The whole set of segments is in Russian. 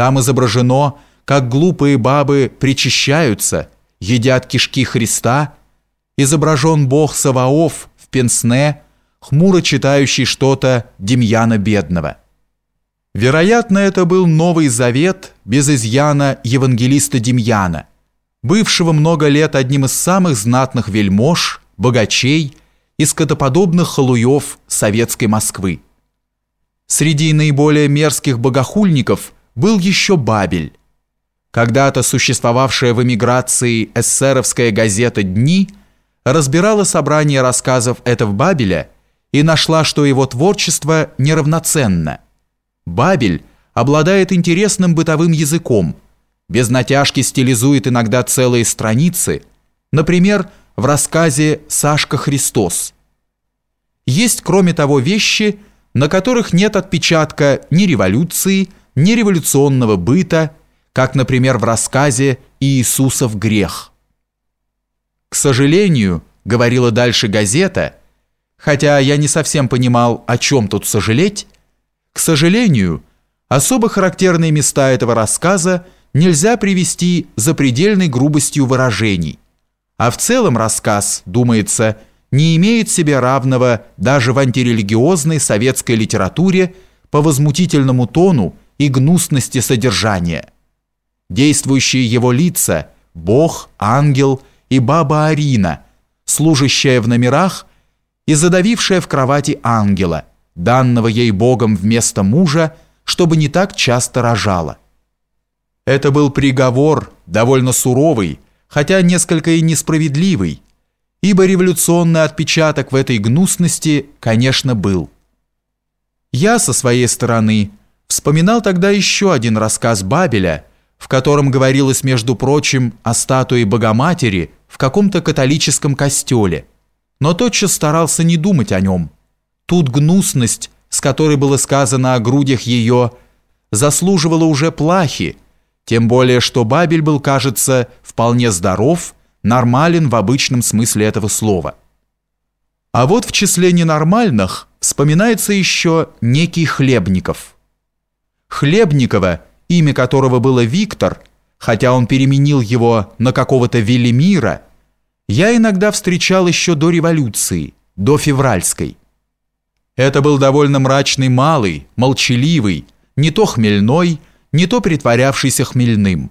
Там изображено, как глупые бабы причащаются, едят кишки Христа, изображен бог Саваоф в пенсне, хмуро читающий что-то Демьяна Бедного. Вероятно, это был Новый Завет без изъяна евангелиста Демьяна, бывшего много лет одним из самых знатных вельмож, богачей и скотоподобных халуев советской Москвы. Среди наиболее мерзких богохульников был еще Бабель. Когда-то существовавшая в эмиграции эсеровская газета «Дни» разбирала собрание рассказов этого Бабеля и нашла, что его творчество неравноценно. Бабель обладает интересным бытовым языком, без натяжки стилизует иногда целые страницы, например, в рассказе «Сашка Христос». Есть, кроме того, вещи, на которых нет отпечатка ни революции, ни революционного быта, как, например, в рассказе «Иисусов грех». К сожалению, говорила дальше газета, хотя я не совсем понимал, о чем тут сожалеть, к сожалению, особо характерные места этого рассказа нельзя привести за предельной грубостью выражений, а в целом рассказ, думается, не имеет себе равного даже в антирелигиозной советской литературе по возмутительному тону и гнусности содержания. Действующие его лица – Бог, ангел и баба Арина, служащая в номерах и задавившая в кровати ангела, данного ей Богом вместо мужа, чтобы не так часто рожала. Это был приговор, довольно суровый, хотя несколько и несправедливый, ибо революционный отпечаток в этой гнусности, конечно, был. Я со своей стороны вспоминал тогда еще один рассказ Бабеля, в котором говорилось, между прочим, о статуе Богоматери в каком-то католическом костеле, но тотчас старался не думать о нем. Тут гнусность, с которой было сказано о грудях ее, заслуживала уже плахи, тем более, что Бабель был, кажется, вполне здоров нормален в обычном смысле этого слова. А вот в числе ненормальных вспоминается еще некий Хлебников. Хлебникова, имя которого было Виктор, хотя он переменил его на какого-то Велимира, я иногда встречал еще до революции, до февральской. Это был довольно мрачный малый, молчаливый, не то хмельной, не то притворявшийся хмельным.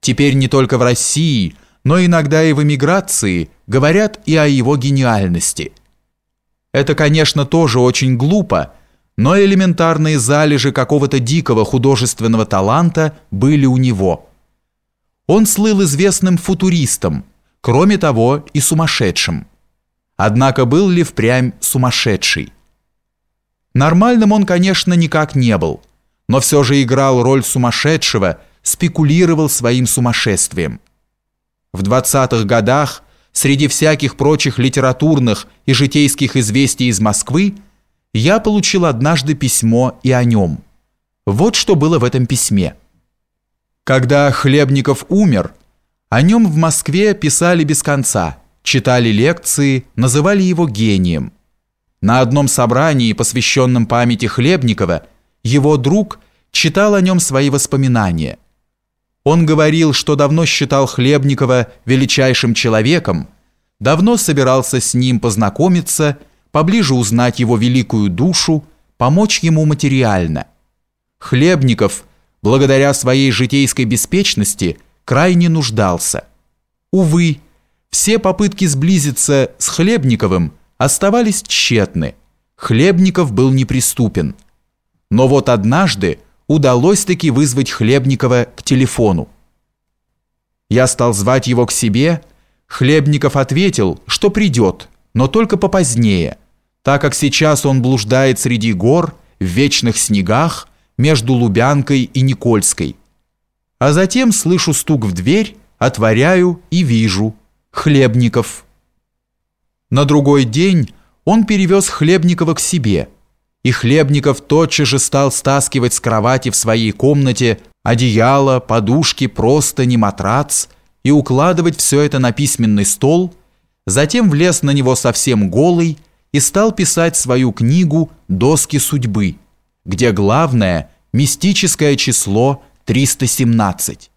Теперь не только в России – но иногда и в эмиграции говорят и о его гениальности. Это, конечно, тоже очень глупо, но элементарные залежи какого-то дикого художественного таланта были у него. Он слыл известным футуристом, кроме того и сумасшедшим. Однако был ли впрямь сумасшедший? Нормальным он, конечно, никак не был, но все же играл роль сумасшедшего, спекулировал своим сумасшествием. В 20-х годах среди всяких прочих литературных и житейских известий из Москвы я получил однажды письмо и о нем. Вот что было в этом письме. Когда Хлебников умер, о нем в Москве писали без конца, читали лекции, называли его гением. На одном собрании, посвященном памяти Хлебникова, его друг читал о нем свои воспоминания – он говорил, что давно считал Хлебникова величайшим человеком, давно собирался с ним познакомиться, поближе узнать его великую душу, помочь ему материально. Хлебников, благодаря своей житейской беспечности, крайне нуждался. Увы, все попытки сблизиться с Хлебниковым оставались тщетны. Хлебников был неприступен. Но вот однажды удалось таки вызвать Хлебникова к телефону. Я стал звать его к себе. Хлебников ответил, что придет, но только попозднее, так как сейчас он блуждает среди гор, в вечных снегах, между Лубянкой и Никольской. А затем слышу стук в дверь, отворяю и вижу Хлебников. На другой день он перевез Хлебникова к себе – и Хлебников тотчас же стал стаскивать с кровати в своей комнате одеяло, подушки, простыни, матрац и укладывать все это на письменный стол, затем влез на него совсем голый и стал писать свою книгу «Доски судьбы», где главное – мистическое число 317.